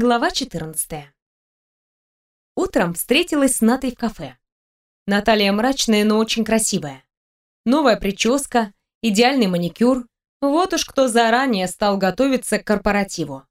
Глава 14. Утром встретилась с Натой в кафе. Наталья мрачная, но очень красивая. Новая прическа, идеальный маникюр. Вот уж кто заранее стал готовиться к корпоративу.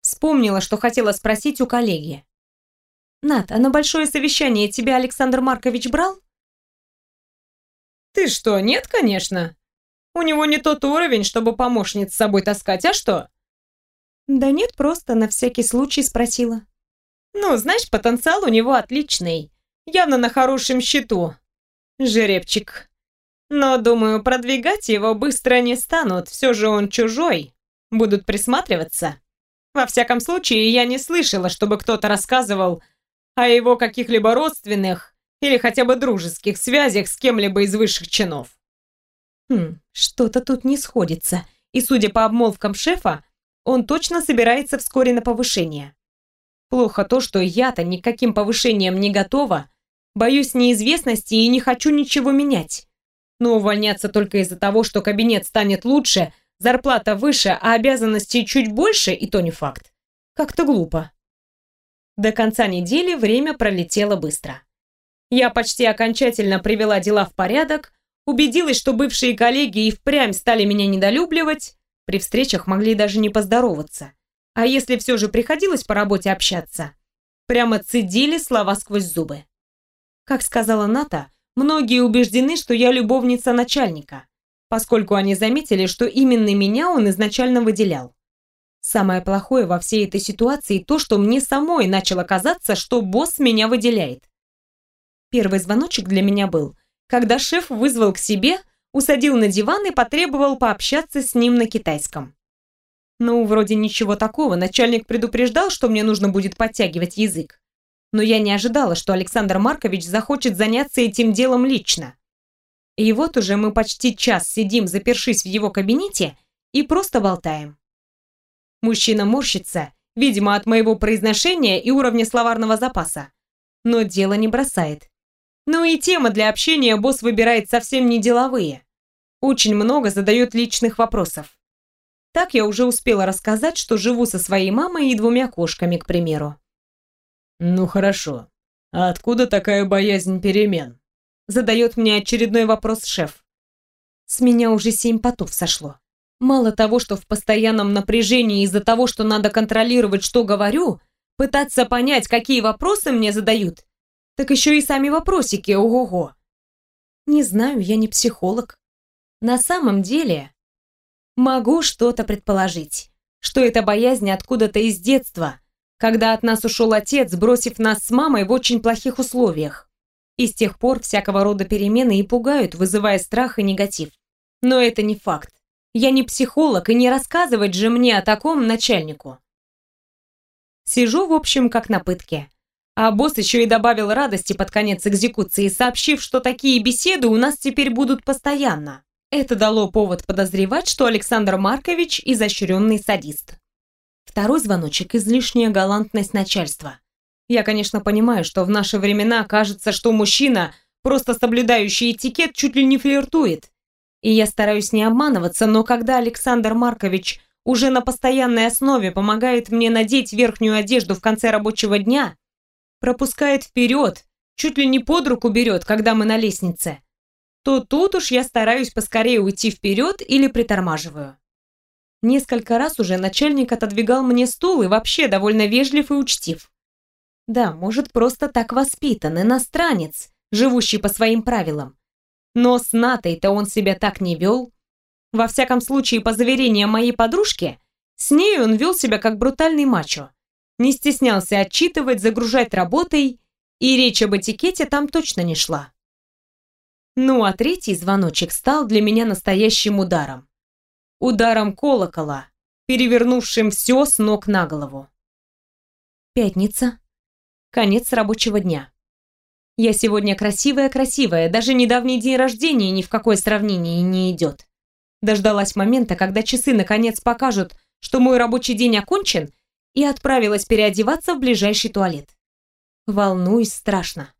Вспомнила, что хотела спросить у коллеги. «Нат, а на большое совещание тебя Александр Маркович брал?» «Ты что, нет, конечно. У него не тот уровень, чтобы помощниц с собой таскать, а что?» Да нет, просто на всякий случай спросила. Ну, знаешь, потенциал у него отличный. Явно на хорошем счету. Жеребчик. Но, думаю, продвигать его быстро не станут. Все же он чужой. Будут присматриваться. Во всяком случае, я не слышала, чтобы кто-то рассказывал о его каких-либо родственных или хотя бы дружеских связях с кем-либо из высших чинов. Хм, что-то тут не сходится. И, судя по обмолвкам шефа, он точно собирается вскоре на повышение. Плохо то, что я-то никаким повышением не готова, боюсь неизвестности и не хочу ничего менять. Но увольняться только из-за того, что кабинет станет лучше, зарплата выше, а обязанностей чуть больше, и то не факт. Как-то глупо. До конца недели время пролетело быстро. Я почти окончательно привела дела в порядок, убедилась, что бывшие коллеги и впрямь стали меня недолюбливать, при встречах могли даже не поздороваться. А если все же приходилось по работе общаться, прямо цедили слова сквозь зубы. Как сказала Ната, многие убеждены, что я любовница начальника, поскольку они заметили, что именно меня он изначально выделял. Самое плохое во всей этой ситуации то, что мне самой начало казаться, что босс меня выделяет. Первый звоночек для меня был, когда шеф вызвал к себе – усадил на диван и потребовал пообщаться с ним на китайском. Ну, вроде ничего такого, начальник предупреждал, что мне нужно будет подтягивать язык. Но я не ожидала, что Александр Маркович захочет заняться этим делом лично. И вот уже мы почти час сидим, запершись в его кабинете, и просто болтаем. Мужчина морщится, видимо, от моего произношения и уровня словарного запаса. Но дело не бросает. Ну и темы для общения босс выбирает совсем не деловые. Очень много задает личных вопросов. Так я уже успела рассказать, что живу со своей мамой и двумя кошками, к примеру. «Ну хорошо. А откуда такая боязнь перемен?» Задает мне очередной вопрос шеф. С меня уже семь потов сошло. Мало того, что в постоянном напряжении из-за того, что надо контролировать, что говорю, пытаться понять, какие вопросы мне задают, так еще и сами вопросики, ого-го. Не знаю, я не психолог. На самом деле, могу что-то предположить, что это боязнь откуда-то из детства, когда от нас ушел отец, бросив нас с мамой в очень плохих условиях. И с тех пор всякого рода перемены и пугают, вызывая страх и негатив. Но это не факт. Я не психолог, и не рассказывать же мне о таком начальнику. Сижу, в общем, как на пытке. А босс еще и добавил радости под конец экзекуции, сообщив, что такие беседы у нас теперь будут постоянно. Это дало повод подозревать, что Александр Маркович – изощренный садист. Второй звоночек – излишняя галантность начальства. Я, конечно, понимаю, что в наши времена кажется, что мужчина, просто соблюдающий этикет, чуть ли не флиртует. И я стараюсь не обманываться, но когда Александр Маркович уже на постоянной основе помогает мне надеть верхнюю одежду в конце рабочего дня – пропускает вперед, чуть ли не под руку берет, когда мы на лестнице, то тут уж я стараюсь поскорее уйти вперед или притормаживаю. Несколько раз уже начальник отодвигал мне стул и вообще довольно вежлив и учтив. Да, может, просто так воспитан, иностранец, живущий по своим правилам. Но с Натой-то он себя так не вел. Во всяком случае, по заверениям моей подружки, с ней он вел себя как брутальный мачо не стеснялся отчитывать, загружать работой, и речь об этикете там точно не шла. Ну а третий звоночек стал для меня настоящим ударом. Ударом колокола, перевернувшим все с ног на голову. Пятница. Конец рабочего дня. Я сегодня красивая-красивая, даже недавний день рождения ни в какое сравнение не идет. Дождалась момента, когда часы наконец покажут, что мой рабочий день окончен, и отправилась переодеваться в ближайший туалет. Волнуюсь страшно.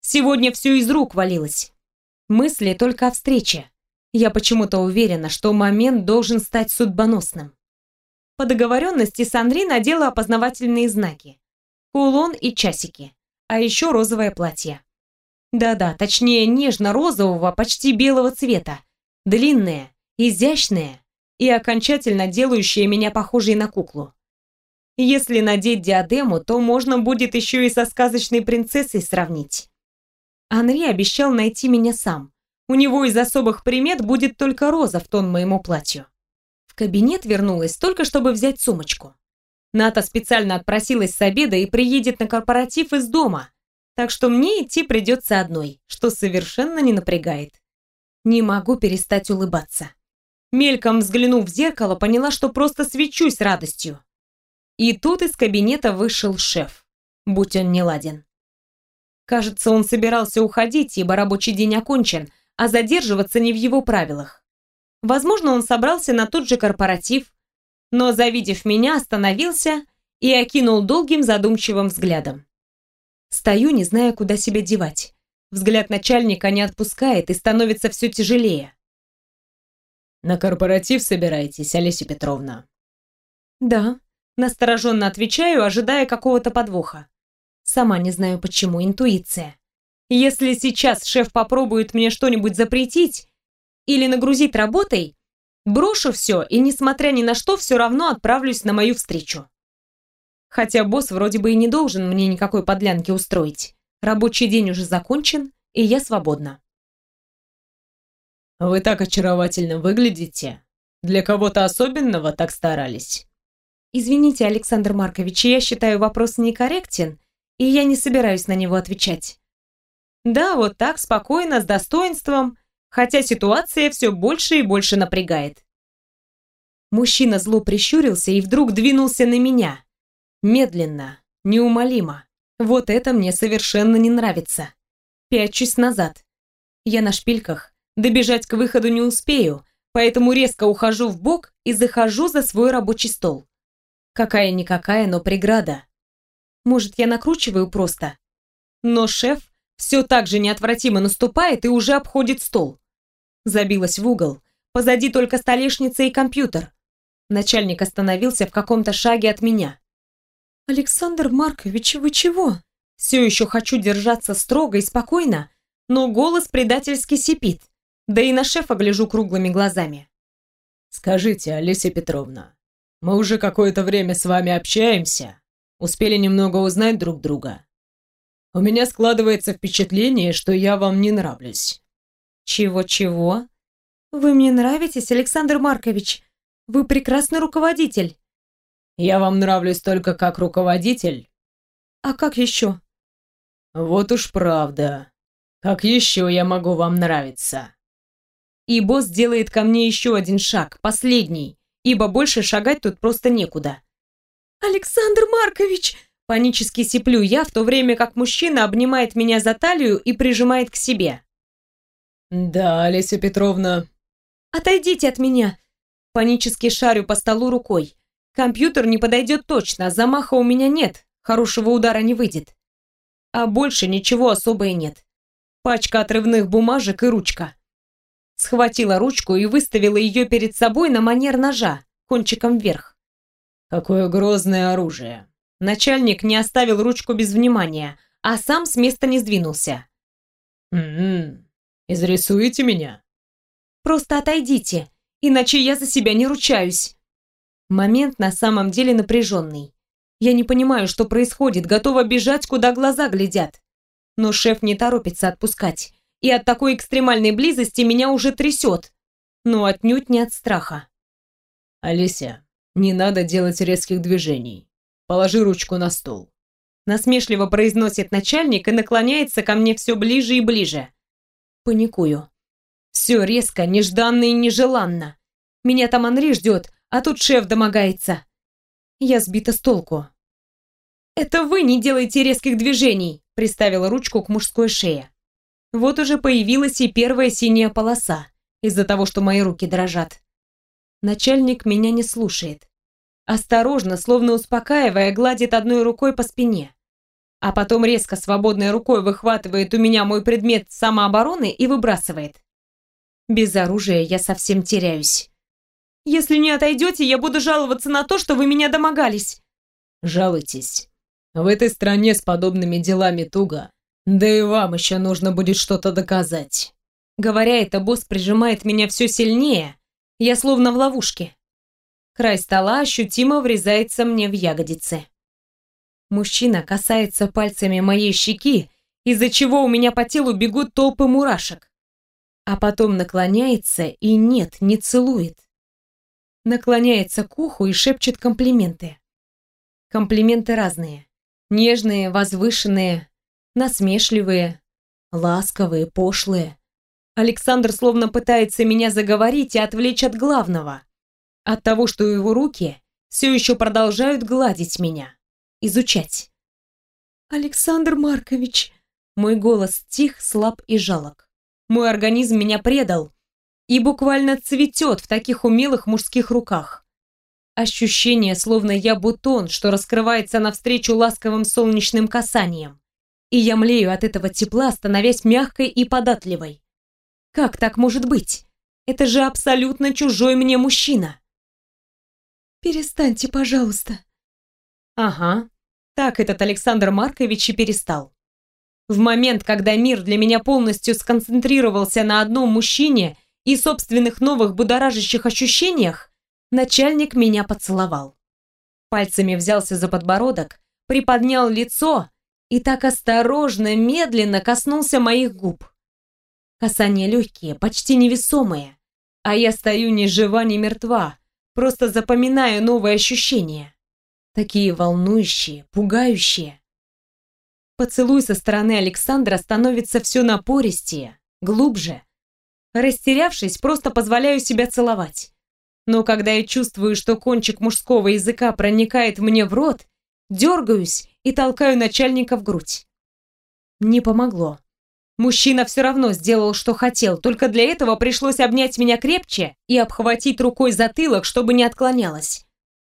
Сегодня все из рук валилось. Мысли только о встрече. Я почему-то уверена, что момент должен стать судьбоносным. По договоренности с Анри надела опознавательные знаки. Кулон и часики. А еще розовое платье. Да-да, точнее нежно-розового, почти белого цвета. Длинное, изящное и окончательно делающее меня похожей на куклу. Если надеть диадему, то можно будет еще и со сказочной принцессой сравнить. Анри обещал найти меня сам. У него из особых примет будет только роза в тон моему платью. В кабинет вернулась только чтобы взять сумочку. Ната специально отпросилась с обеда и приедет на корпоратив из дома, так что мне идти придется одной, что совершенно не напрягает. Не могу перестать улыбаться. Мельком взглянув в зеркало, поняла, что просто свечусь радостью. И тут из кабинета вышел шеф, будь он не ладен. Кажется, он собирался уходить, ибо рабочий день окончен, а задерживаться не в его правилах. Возможно, он собрался на тот же корпоратив, но, завидев меня, остановился и окинул долгим задумчивым взглядом. Стою, не зная, куда себя девать. Взгляд начальника не отпускает и становится все тяжелее. «На корпоратив собираетесь, Олеся Петровна?» «Да», настороженно отвечаю, ожидая какого-то подвоха. Сама не знаю почему, интуиция. Если сейчас шеф попробует мне что-нибудь запретить или нагрузить работой, брошу все и, несмотря ни на что, все равно отправлюсь на мою встречу. Хотя босс вроде бы и не должен мне никакой подлянки устроить. Рабочий день уже закончен, и я свободна. «Вы так очаровательно выглядите. Для кого-то особенного так старались?» «Извините, Александр Маркович, я считаю вопрос некорректен, и я не собираюсь на него отвечать. Да, вот так, спокойно, с достоинством, хотя ситуация все больше и больше напрягает. Мужчина зло прищурился и вдруг двинулся на меня. Медленно, неумолимо. Вот это мне совершенно не нравится. Пячусь назад. Я на шпильках, добежать к выходу не успею, поэтому резко ухожу в бок и захожу за свой рабочий стол. Какая-никакая, но преграда. Может, я накручиваю просто? Но шеф все так же неотвратимо наступает и уже обходит стол. Забилась в угол. Позади только столешница и компьютер. Начальник остановился в каком-то шаге от меня. «Александр Маркович, вы чего?» Все еще хочу держаться строго и спокойно, но голос предательски сипит. Да и на шефа гляжу круглыми глазами. «Скажите, Олеся Петровна, мы уже какое-то время с вами общаемся, успели немного узнать друг друга. У меня складывается впечатление, что я вам не нравлюсь». «Чего-чего?» «Вы мне нравитесь, Александр Маркович. Вы прекрасный руководитель». «Я вам нравлюсь только как руководитель?» «А как еще?» «Вот уж правда. Как еще я могу вам нравиться?» И босс делает ко мне еще один шаг, последний, ибо больше шагать тут просто некуда. «Александр Маркович!» Панически сиплю я, в то время как мужчина обнимает меня за талию и прижимает к себе. «Да, Олеся Петровна». «Отойдите от меня!» Панически шарю по столу рукой. Компьютер не подойдет точно, замаха у меня нет, хорошего удара не выйдет. А больше ничего особо и нет. Пачка отрывных бумажек и ручка. Схватила ручку и выставила ее перед собой на манер ножа, кончиком вверх. «Какое грозное оружие!» Начальник не оставил ручку без внимания, а сам с места не сдвинулся. «М-м, изрисуете меня?» «Просто отойдите, иначе я за себя не ручаюсь». Момент на самом деле напряженный. Я не понимаю, что происходит, готова бежать, куда глаза глядят. Но шеф не торопится отпускать, и от такой экстремальной близости меня уже трясет. Но отнюдь не от страха. «Алися, не надо делать резких движений. Положи ручку на стол. Насмешливо произносит начальник и наклоняется ко мне все ближе и ближе. Паникую. Все резко, нежданно и нежеланно. Меня там Анри ждет, а тут шеф домогается. Я сбита с толку. «Это вы не делаете резких движений», приставила ручку к мужской шее. Вот уже появилась и первая синяя полоса, из-за того, что мои руки дрожат. Начальник меня не слушает. Осторожно, словно успокаивая, гладит одной рукой по спине. А потом резко свободной рукой выхватывает у меня мой предмет самообороны и выбрасывает. Без оружия я совсем теряюсь. Если не отойдете, я буду жаловаться на то, что вы меня домогались. Жалуйтесь. В этой стране с подобными делами туго. Да и вам еще нужно будет что-то доказать. Говоря это, босс прижимает меня все сильнее. Я словно в ловушке. Край стола ощутимо врезается мне в ягодицы. Мужчина касается пальцами моей щеки, из-за чего у меня по телу бегут толпы мурашек. А потом наклоняется и нет, не целует. Наклоняется к уху и шепчет комплименты. Комплименты разные. Нежные, возвышенные, насмешливые, ласковые, пошлые. Александр словно пытается меня заговорить и отвлечь от главного. От того, что его руки все еще продолжают гладить меня, изучать. «Александр Маркович!» Мой голос тих, слаб и жалок. Мой организм меня предал и буквально цветет в таких умелых мужских руках. Ощущение, словно я бутон, что раскрывается навстречу ласковым солнечным касаниям. И я млею от этого тепла, становясь мягкой и податливой. Как так может быть? Это же абсолютно чужой мне мужчина. Перестаньте, пожалуйста. Ага, так этот Александр Маркович и перестал. В момент, когда мир для меня полностью сконцентрировался на одном мужчине и собственных новых будоражащих ощущениях, Начальник меня поцеловал. Пальцами взялся за подбородок, приподнял лицо и так осторожно, медленно коснулся моих губ. Касания легкие, почти невесомые, а я стою ни жива, ни мертва, просто запоминаю новые ощущения. Такие волнующие, пугающие. Поцелуй со стороны Александра становится все напористее, глубже. Растерявшись, просто позволяю себя целовать. Но когда я чувствую, что кончик мужского языка проникает мне в рот, дергаюсь и толкаю начальника в грудь. Не помогло. Мужчина все равно сделал, что хотел, только для этого пришлось обнять меня крепче и обхватить рукой затылок, чтобы не отклонялась.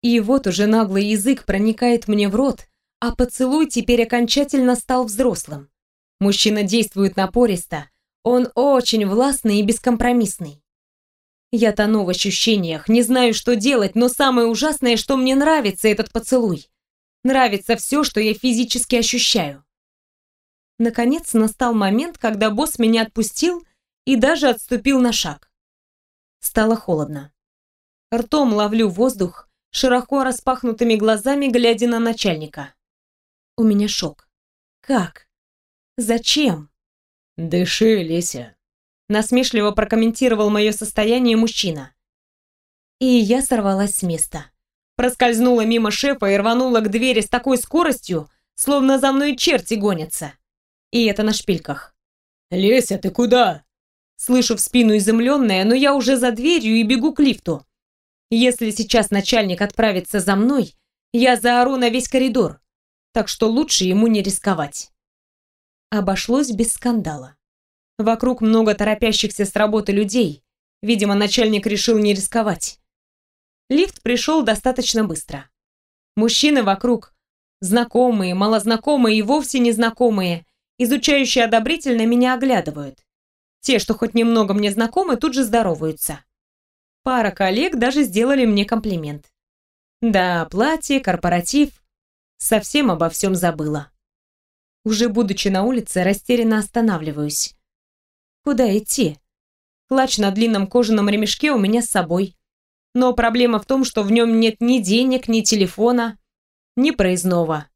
И вот уже наглый язык проникает мне в рот, а поцелуй теперь окончательно стал взрослым. Мужчина действует напористо, он очень властный и бескомпромиссный. Я тону в ощущениях, не знаю, что делать, но самое ужасное, что мне нравится этот поцелуй. Нравится все, что я физически ощущаю. Наконец настал момент, когда босс меня отпустил и даже отступил на шаг. Стало холодно. Ртом ловлю воздух, широко распахнутыми глазами глядя на начальника. У меня шок. Как? Зачем? «Дыши, Леся», насмешливо прокомментировал мое состояние мужчина. И я сорвалась с места. Проскользнула мимо шефа и рванула к двери с такой скоростью, словно за мной черти гонятся. И это на шпильках. «Леся, ты куда?» Слышу в спину изумленная, но я уже за дверью и бегу к лифту. Если сейчас начальник отправится за мной, я заору на весь коридор, так что лучше ему не рисковать. Обошлось без скандала. Вокруг много торопящихся с работы людей. Видимо, начальник решил не рисковать. Лифт пришел достаточно быстро. Мужчины вокруг, знакомые, малознакомые и вовсе незнакомые, изучающие одобрительно меня оглядывают. Те, что хоть немного мне знакомы, тут же здороваются. Пара коллег даже сделали мне комплимент. Да, платье, корпоратив. Совсем обо всем забыла. Уже будучи на улице, растерянно останавливаюсь. Куда идти? Клатч на длинном кожаном ремешке у меня с собой. Но проблема в том, что в нем нет ни денег, ни телефона, ни проездного.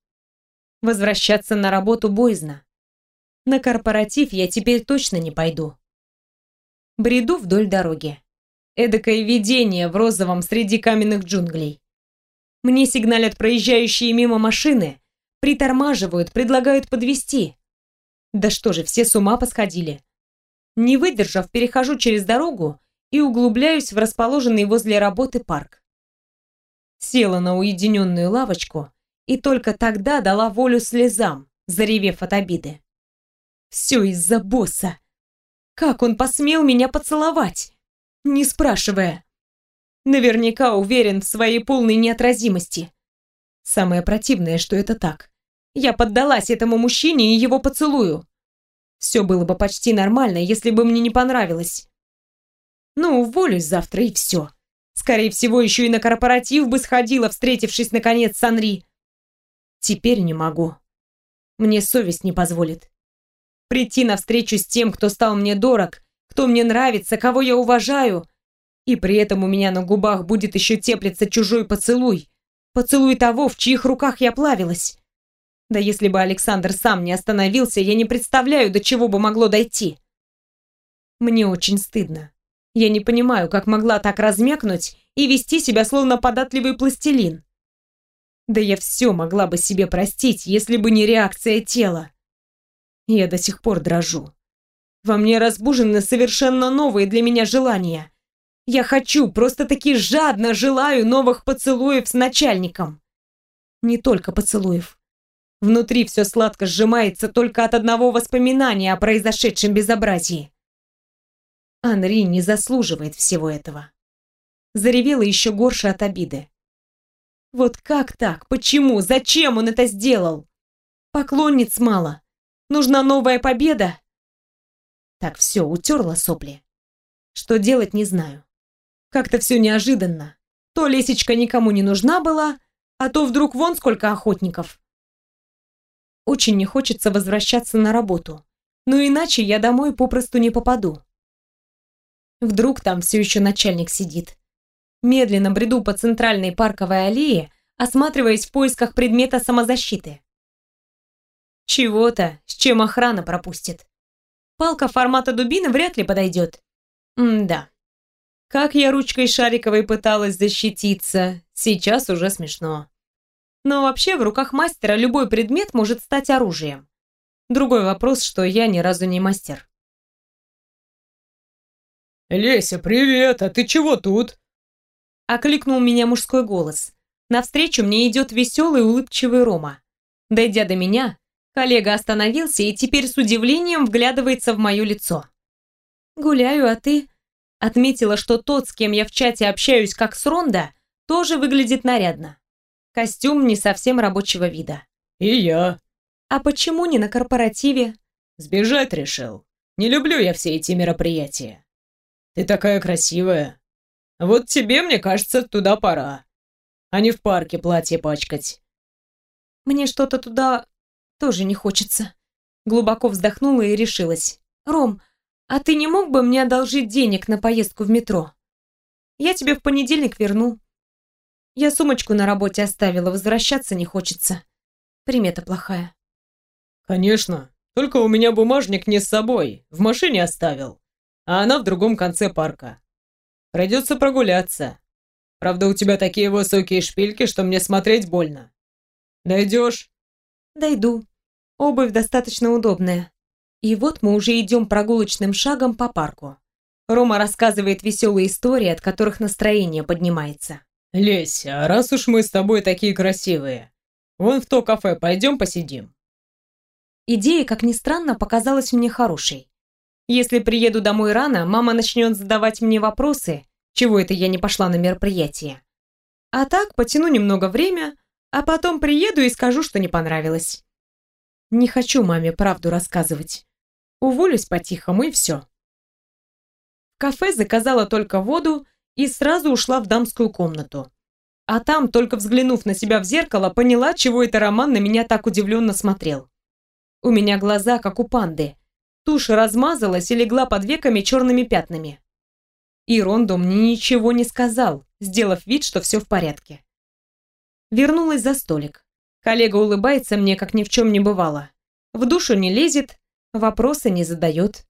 Возвращаться на работу боязно. На корпоратив я теперь точно не пойду. Бреду вдоль дороги. Эдакое видение в розовом среди каменных джунглей. Мне сигналят проезжающие мимо машины, притормаживают, предлагают подвести. Да что же, все с ума посходили. Не выдержав, перехожу через дорогу и углубляюсь в расположенный возле работы парк. Села на уединенную лавочку и только тогда дала волю слезам, заревев от обиды. Все из-за босса. Как он посмел меня поцеловать? Не спрашивая. Наверняка уверен в своей полной неотразимости. Самое противное, что это так. Я поддалась этому мужчине и его поцелую. Все было бы почти нормально, если бы мне не понравилось. Ну, уволюсь завтра и все. Скорее всего, еще и на корпоратив бы сходила, встретившись наконец с Анри. Теперь не могу. Мне совесть не позволит. Прийти навстречу с тем, кто стал мне дорог, кто мне нравится, кого я уважаю, и при этом у меня на губах будет еще теплиться чужой поцелуй. Поцелуй того, в чьих руках я плавилась. Да если бы Александр сам не остановился, я не представляю, до чего бы могло дойти. Мне очень стыдно. Я не понимаю, как могла так размякнуть и вести себя словно податливый пластилин. Да я все могла бы себе простить, если бы не реакция тела. Я до сих пор дрожу. Во мне разбужены совершенно новые для меня желания. Я хочу, просто-таки жадно желаю новых поцелуев с начальником. Не только поцелуев. Внутри все сладко сжимается только от одного воспоминания о произошедшем безобразии. Анри не заслуживает всего этого. Заревела еще горше от обиды. Вот как так? Почему? Зачем он это сделал? Поклонниц мало. Нужна новая победа? Так, все, утерла сопли. Что делать, не знаю. Как-то все неожиданно. То лесечка никому не нужна была, а то вдруг вон сколько охотников. Очень не хочется возвращаться на работу. Но иначе я домой попросту не попаду. Вдруг там все еще начальник сидит. Медленно бреду по центральной парковой аллее, осматриваясь в поисках предмета самозащиты. Чего-то, с чем охрана пропустит. Палка формата дубины вряд ли подойдет. М-да. Как я ручкой шариковой пыталась защититься, сейчас уже смешно. Но вообще в руках мастера любой предмет может стать оружием. Другой вопрос, что я ни разу не мастер. «Леся, привет! А ты чего тут?» Окликнул меня мужской голос. Навстречу мне идет веселый улыбчивый Рома. Дойдя до меня, коллега остановился и теперь с удивлением вглядывается в мое лицо. «Гуляю, а ты?» Отметила, что тот, с кем я в чате общаюсь как с Ронда, тоже выглядит нарядно. Костюм не совсем рабочего вида. «И я». «А почему не на корпоративе?» «Сбежать решил. Не люблю я все эти мероприятия. Ты такая красивая. Вот тебе, мне кажется, туда пора. А не в парке платье пачкать». «Мне что-то туда тоже не хочется». Глубоко вздохнула и решилась. «Ром, а ты не мог бы мне одолжить денег на поездку в метро? Я тебе в понедельник верну. Я сумочку на работе оставила, возвращаться не хочется. Примета плохая. Конечно, только у меня бумажник не с собой, в машине оставил, а она в другом конце парка. Придется прогуляться. Правда, у тебя такие высокие шпильки, что мне смотреть больно. Дойдешь? Дойду. Обувь достаточно удобная. И вот мы уже идем прогулочным шагом по парку. Рома рассказывает веселые истории, от которых настроение поднимается. «Леся, раз уж мы с тобой такие красивые, вон в то кафе пойдем посидим». Идея, как ни странно, показалась мне хорошей. Если приеду домой рано, мама начнет задавать мне вопросы, чего это я не пошла на мероприятие. А так потяну немного время, а потом приеду и скажу, что не понравилось. Не хочу маме правду рассказывать. Уволюсь по-тихому и все. В кафе заказала только воду и сразу ушла в дамскую комнату. А там, только взглянув на себя в зеркало, поняла, чего это Роман на меня так удивленно смотрел. У меня глаза, как у панды. Тушь размазалась и легла под веками черными пятнами. И Рондо мне ничего не сказал, сделав вид, что все в порядке. Вернулась за столик. Коллега улыбается мне, как ни в чем не бывало. В душу не лезет, вопросы не задает.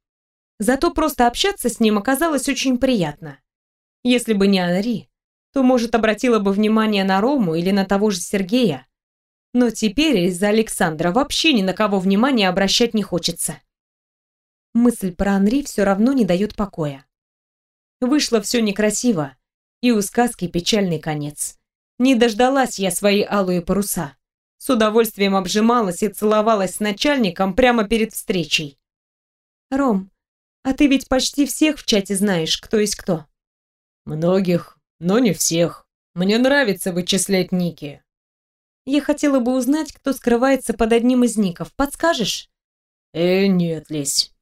Зато просто общаться с ним оказалось очень приятно. Если бы не Анри, то, может, обратила бы внимание на Рому или на того же Сергея. Но теперь из-за Александра вообще ни на кого внимания обращать не хочется. Мысль про Анри все равно не дает покоя. Вышло все некрасиво, и у сказки печальный конец. Не дождалась я свои алые паруса. С удовольствием обжималась и целовалась с начальником прямо перед встречей. «Ром, а ты ведь почти всех в чате знаешь, кто есть кто». «Многих, но не всех. Мне нравится вычислять ники». «Я хотела бы узнать, кто скрывается под одним из ников. Подскажешь?» «Э, нет, Лесь.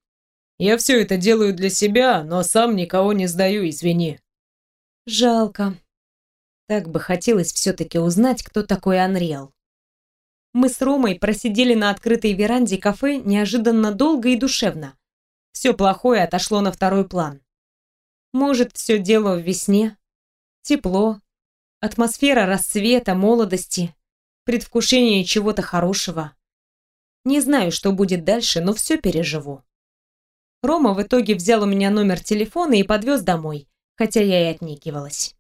Я все это делаю для себя, но сам никого не сдаю, извини». «Жалко. Так бы хотелось все-таки узнать, кто такой Анриэл. Мы с Ромой просидели на открытой веранде кафе неожиданно долго и душевно. Все плохое отошло на второй план. Может, все дело в весне? Тепло, атмосфера рассвета, молодости, предвкушение чего-то хорошего. Не знаю, что будет дальше, но все переживу. Рома в итоге взял у меня номер телефона и подвез домой, хотя я и отнекивалась.